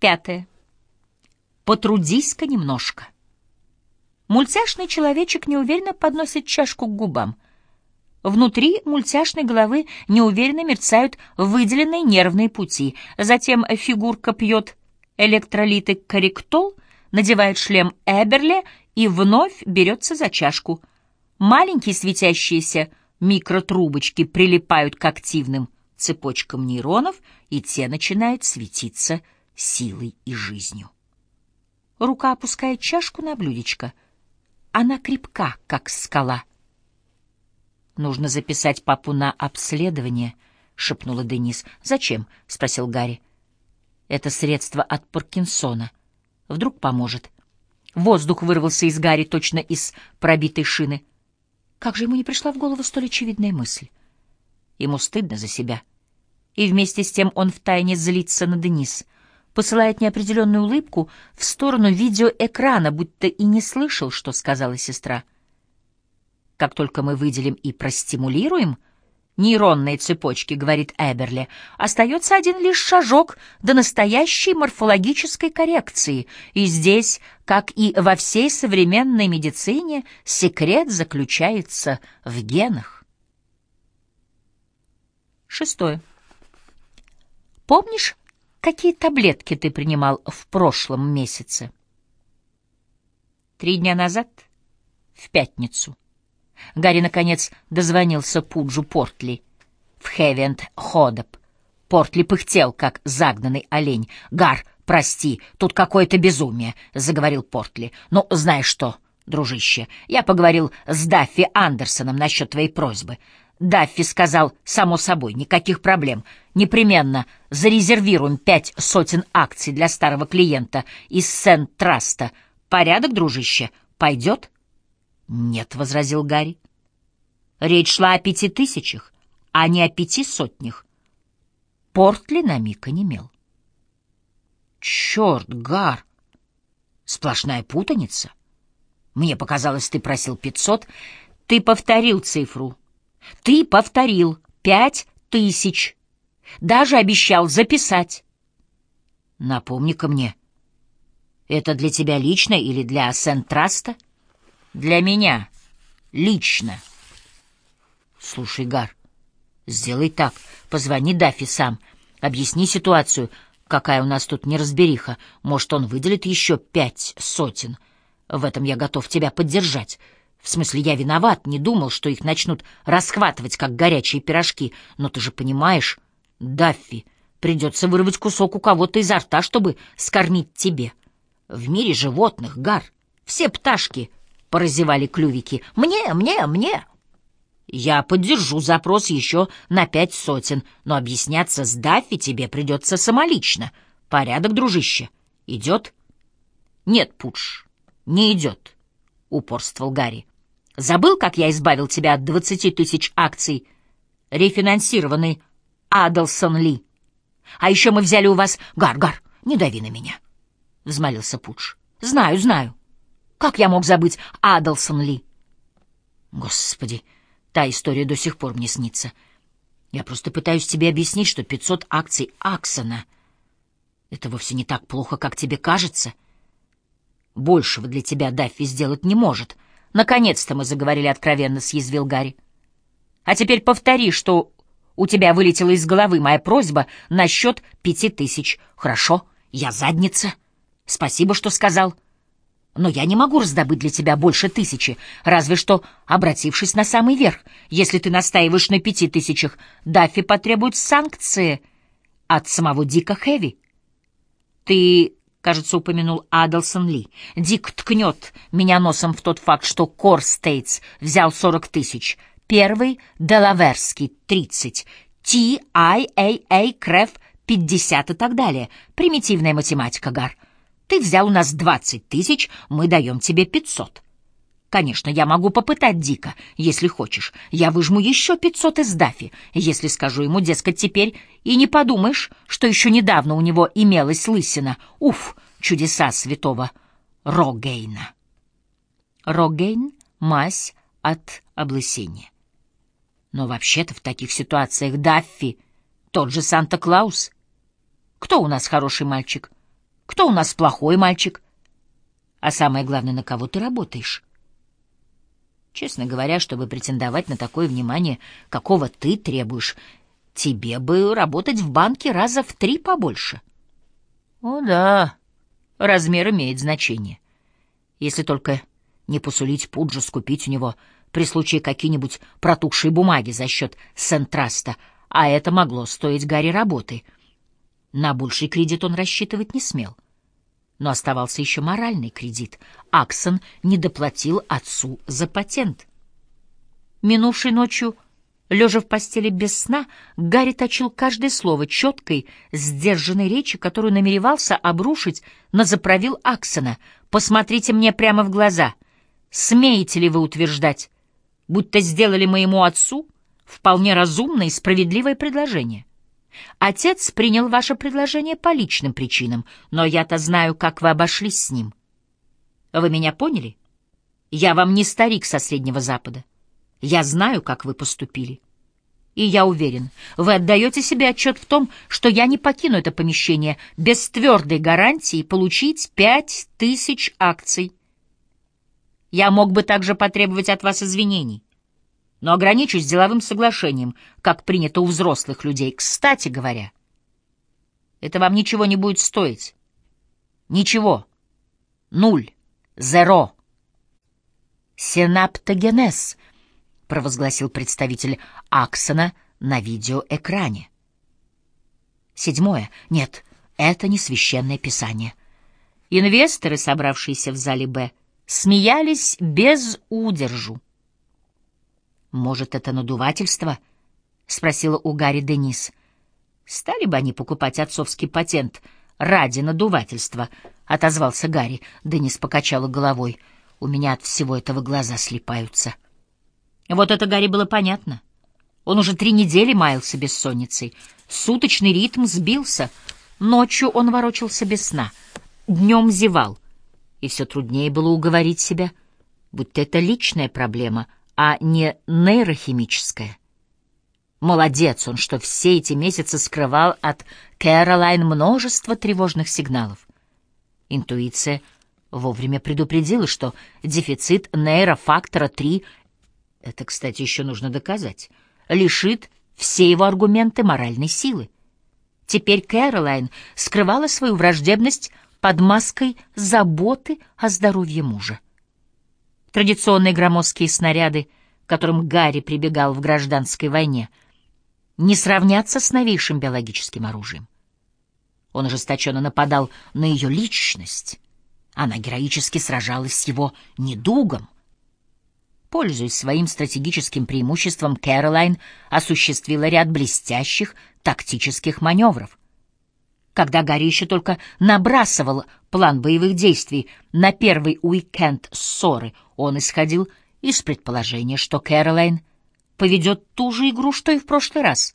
Пятое. Потрудись-ка немножко. Мультяшный человечек неуверенно подносит чашку к губам. Внутри мультяшной головы неуверенно мерцают выделенные нервные пути. Затем фигурка пьет электролиты корректол, надевает шлем Эберли и вновь берется за чашку. Маленькие светящиеся микротрубочки прилипают к активным цепочкам нейронов, и те начинают светиться силой и жизнью. Рука опускает чашку на блюдечко. Она крепка, как скала. «Нужно записать папу на обследование», — шепнула Денис. «Зачем?» — спросил Гарри. «Это средство от Паркинсона. Вдруг поможет». Воздух вырвался из Гарри точно из пробитой шины. Как же ему не пришла в голову столь очевидная мысль? Ему стыдно за себя. И вместе с тем он втайне злится на Денис, посылает неопределенную улыбку в сторону видеоэкрана, будто и не слышал, что сказала сестра. Как только мы выделим и простимулируем — нейронные цепочки, говорит Эберли, остается один лишь шажок до настоящей морфологической коррекции. И здесь, как и во всей современной медицине, секрет заключается в генах. Шестое. Помнишь, какие таблетки ты принимал в прошлом месяце? Три дня назад, в пятницу. Гарри, наконец, дозвонился Пуджу Портли в Хевент-Ходоп. Портли пыхтел, как загнанный олень. «Гар, прости, тут какое-то безумие», — заговорил Портли. «Ну, знаешь что, дружище, я поговорил с Даффи Андерсоном насчет твоей просьбы. Даффи сказал, само собой, никаких проблем. Непременно зарезервируем пять сотен акций для старого клиента из Сент-Траста. Порядок, дружище, пойдет?» «Нет», — возразил Гарри. «Речь шла о пяти тысячах, а не о пяти сотнях». Портли на миг онемел. «Черт, Гар! Сплошная путаница. Мне показалось, ты просил пятьсот. Ты повторил цифру. Ты повторил пять тысяч. Даже обещал записать. Напомни-ка мне, это для тебя лично или для Сент-Траста?» Для меня. Лично. Слушай, Гар, сделай так. Позвони Дафи сам. Объясни ситуацию, какая у нас тут неразбериха. Может, он выделит еще пять сотен. В этом я готов тебя поддержать. В смысле, я виноват, не думал, что их начнут расхватывать, как горячие пирожки. Но ты же понимаешь, Даффи, придется вырвать кусок у кого-то изо рта, чтобы скормить тебе. В мире животных, Гар, все пташки —— поразевали клювики. «Мне, мне, мне!» «Я поддержу запрос еще на пять сотен, но объясняться с Даффи тебе придется самолично. Порядок, дружище. Идет?» «Нет, Пудж, не идет», — упорствовал Гарри. «Забыл, как я избавил тебя от двадцати тысяч акций, рефинансированной Адлсон Ли? А еще мы взяли у вас... Гар-гар, не дави на меня», — взмолился Пудж. «Знаю, знаю. Как я мог забыть Адлсон Ли? Господи, та история до сих пор мне снится. Я просто пытаюсь тебе объяснить, что 500 акций Аксона — это вовсе не так плохо, как тебе кажется. Большего для тебя Даффи сделать не может. Наконец-то мы заговорили откровенно, — съязвил Гарри. А теперь повтори, что у тебя вылетела из головы моя просьба насчет пяти тысяч. Хорошо, я задница. Спасибо, что сказал. — но я не могу раздобыть для тебя больше тысячи, разве что обратившись на самый верх. Если ты настаиваешь на пяти тысячах, Даффи потребует санкции от самого Дика Хэви. Ты, кажется, упомянул Адлсон Ли. Дик ткнет меня носом в тот факт, что Кор Стейтс взял сорок тысяч, первый — Делаверский — тридцать, T.I.A.A. Креф — пятьдесят и так далее. Примитивная математика, Гар. Ты взял у нас двадцать тысяч, мы даем тебе пятьсот. Конечно, я могу попытать Дика, если хочешь. Я выжму еще пятьсот из Дафи, если скажу ему, дескать, теперь и не подумаешь, что еще недавно у него имелась лысина. Уф, чудеса святого Рогейна. Рогейн — мазь от облысения. Но вообще-то в таких ситуациях Даффи — тот же Санта-Клаус. Кто у нас хороший мальчик? Кто у нас плохой мальчик? А самое главное, на кого ты работаешь? Честно говоря, чтобы претендовать на такое внимание, какого ты требуешь, тебе бы работать в банке раза в три побольше. О да, размер имеет значение. Если только не посулить Пуджу скупить у него при случае какие-нибудь протухшие бумаги за счет Сентраста, а это могло стоить Гарри работы. На больший кредит он рассчитывать не смел. Но оставался еще моральный кредит. Аксон не доплатил отцу за патент. Минувшей ночью, лежа в постели без сна, Гарри точил каждое слово четкой, сдержанной речи, которую намеревался обрушить на заправил Аксона. «Посмотрите мне прямо в глаза. Смеете ли вы утверждать, будто сделали моему отцу вполне разумное и справедливое предложение?» Отец принял ваше предложение по личным причинам, но я-то знаю, как вы обошлись с ним. Вы меня поняли? Я вам не старик со Среднего Запада. Я знаю, как вы поступили. И я уверен, вы отдаете себе отчет в том, что я не покину это помещение без твердой гарантии получить пять тысяч акций. Я мог бы также потребовать от вас извинений но ограничусь деловым соглашением, как принято у взрослых людей. Кстати говоря, это вам ничего не будет стоить. Ничего. Нуль. Зеро. Сенаптогенез, провозгласил представитель Аксона на видеоэкране. Седьмое. Нет, это не священное писание. Инвесторы, собравшиеся в зале «Б», смеялись без удержу. «Может, это надувательство?» — спросила у Гарри Денис. «Стали бы они покупать отцовский патент ради надувательства?» — отозвался Гарри. Денис покачала головой. «У меня от всего этого глаза слепаются». Вот это Гарри было понятно. Он уже три недели маялся бессонницей. Суточный ритм сбился. Ночью он ворочался без сна. Днем зевал. И все труднее было уговорить себя, будто это личная проблема — а не нейрохимическое. Молодец он, что все эти месяцы скрывал от Кэролайн множество тревожных сигналов. Интуиция вовремя предупредила, что дефицит нейрофактора 3, это, кстати, еще нужно доказать, лишит все его аргументы моральной силы. Теперь Кэролайн скрывала свою враждебность под маской заботы о здоровье мужа. Традиционные громоздкие снаряды, к которым Гарри прибегал в гражданской войне, не сравнятся с новейшим биологическим оружием. Он ожесточенно нападал на ее личность. Она героически сражалась с его недугом. Пользуясь своим стратегическим преимуществом, Кэролайн осуществила ряд блестящих тактических маневров. Когда Гарри еще только набрасывал план боевых действий на первый уикенд ссоры, он исходил из предположения, что Кэролайн поведет ту же игру, что и в прошлый раз.